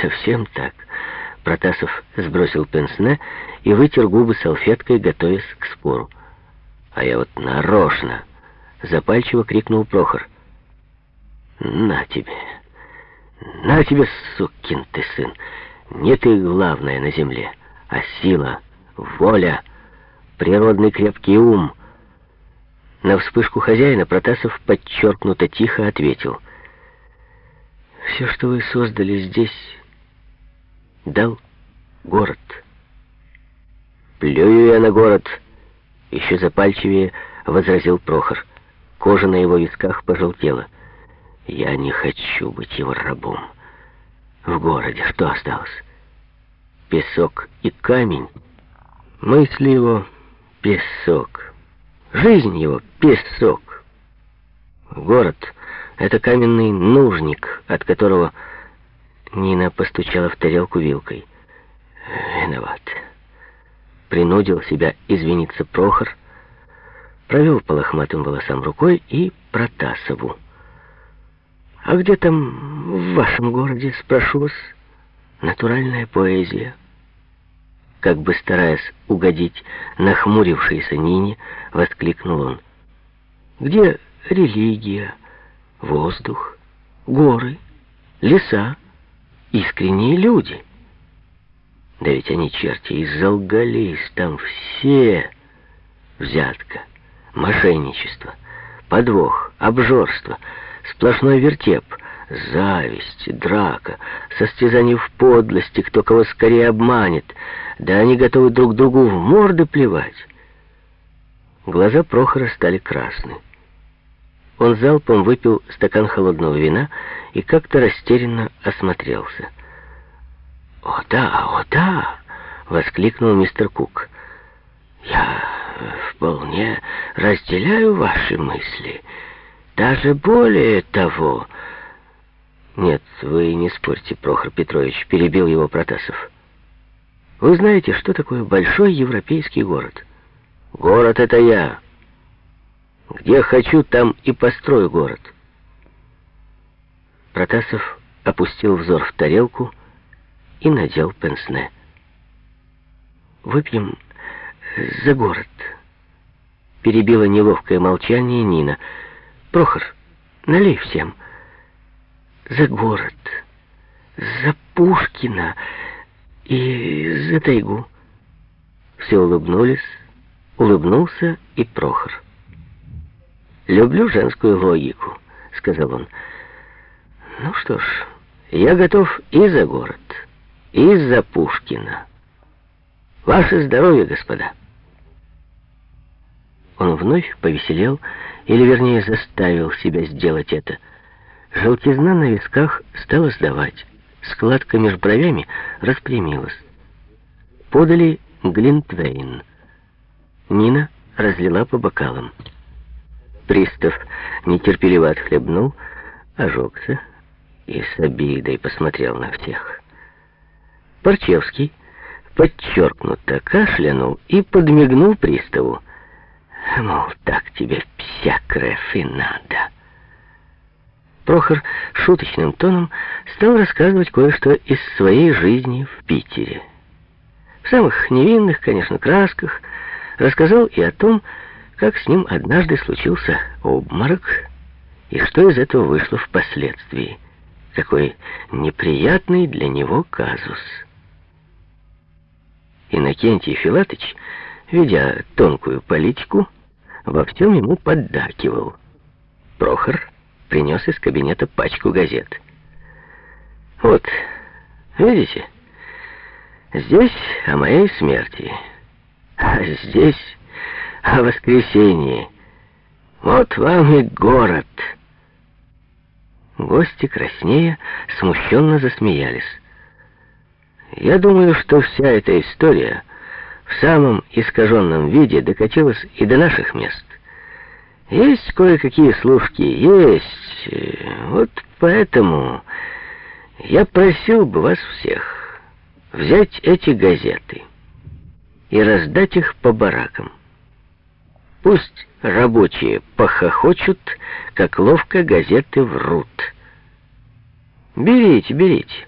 совсем так. Протасов сбросил пенсне и вытер губы салфеткой, готовясь к спору. А я вот нарочно, запальчиво крикнул Прохор. На тебе, на тебе, сукин ты сын, не ты главное на земле, а сила, воля, природный крепкий ум. На вспышку хозяина Протасов подчеркнуто тихо ответил. «Все, что вы создали здесь, дал город». «Плюю я на город», — еще запальчивее возразил Прохор. Кожа на его висках пожелтела. «Я не хочу быть его рабом. В городе что осталось? Песок и камень. Мысли его — песок. Жизнь его — песок. Город — это каменный нужник, от которого Нина постучала в тарелку вилкой. Виноват. Принудил себя извиниться Прохор, провел по лохматым волосам рукой и Протасову. «А где там в вашем городе, спрошу вас, натуральная поэзия?» Как бы стараясь угодить нахмурившейся Нине, воскликнул он. «Где религия, воздух, горы, леса, искренние люди?» Да ведь они, черти, изолгались там все. Взятка, мошенничество, подвох, обжорство, сплошной вертеп, зависть, драка, состязание в подлости, кто кого скорее обманет. Да они готовы друг другу в морды плевать. Глаза Прохора стали красны. Он залпом выпил стакан холодного вина и как-то растерянно осмотрелся. «О да, о да!» — воскликнул мистер Кук. «Я вполне разделяю ваши мысли. Даже более того...» «Нет, вы не спорьте, Прохор Петрович», — перебил его Протасов. «Вы знаете, что такое большой европейский город?» «Город — это я. Где хочу, там и построю город». Протасов опустил взор в тарелку и надел пенсне. «Выпьем за город», — перебила неловкое молчание Нина. «Прохор, налей всем. За город, за Пушкина и за тайгу». Все улыбнулись, улыбнулся и Прохор. «Люблю женскую логику», — сказал он. «Ну что ж, я готов и за город» из-за Пушкина. Ваше здоровье, господа. Он вновь повеселел, или вернее заставил себя сделать это. Желтизна на висках стала сдавать. Складка между бровями распрямилась. Подали Глинтвейн. Нина разлила по бокалам. Пристав нетерпеливо отхлебнул, ожегся и с обидой посмотрел на всех. Парчевский подчеркнуто кашлянул и подмигнул приставу. Мол, так тебе вся кровь и надо. Прохор шуточным тоном стал рассказывать кое-что из своей жизни в Питере. В самых невинных, конечно, красках рассказал и о том, как с ним однажды случился обморок, и что из этого вышло впоследствии. Какой неприятный для него казус. Иннокентий Филатыч, ведя тонкую политику, во всем ему поддакивал. Прохор принес из кабинета пачку газет. «Вот, видите, здесь о моей смерти, а здесь о воскресении. Вот вам и город». Гости краснея смущенно засмеялись. Я думаю, что вся эта история в самом искаженном виде докатилась и до наших мест. Есть кое-какие служки, есть. Вот поэтому я просил бы вас всех взять эти газеты и раздать их по баракам. Пусть рабочие похохочут, как ловко газеты врут. Берите, берите.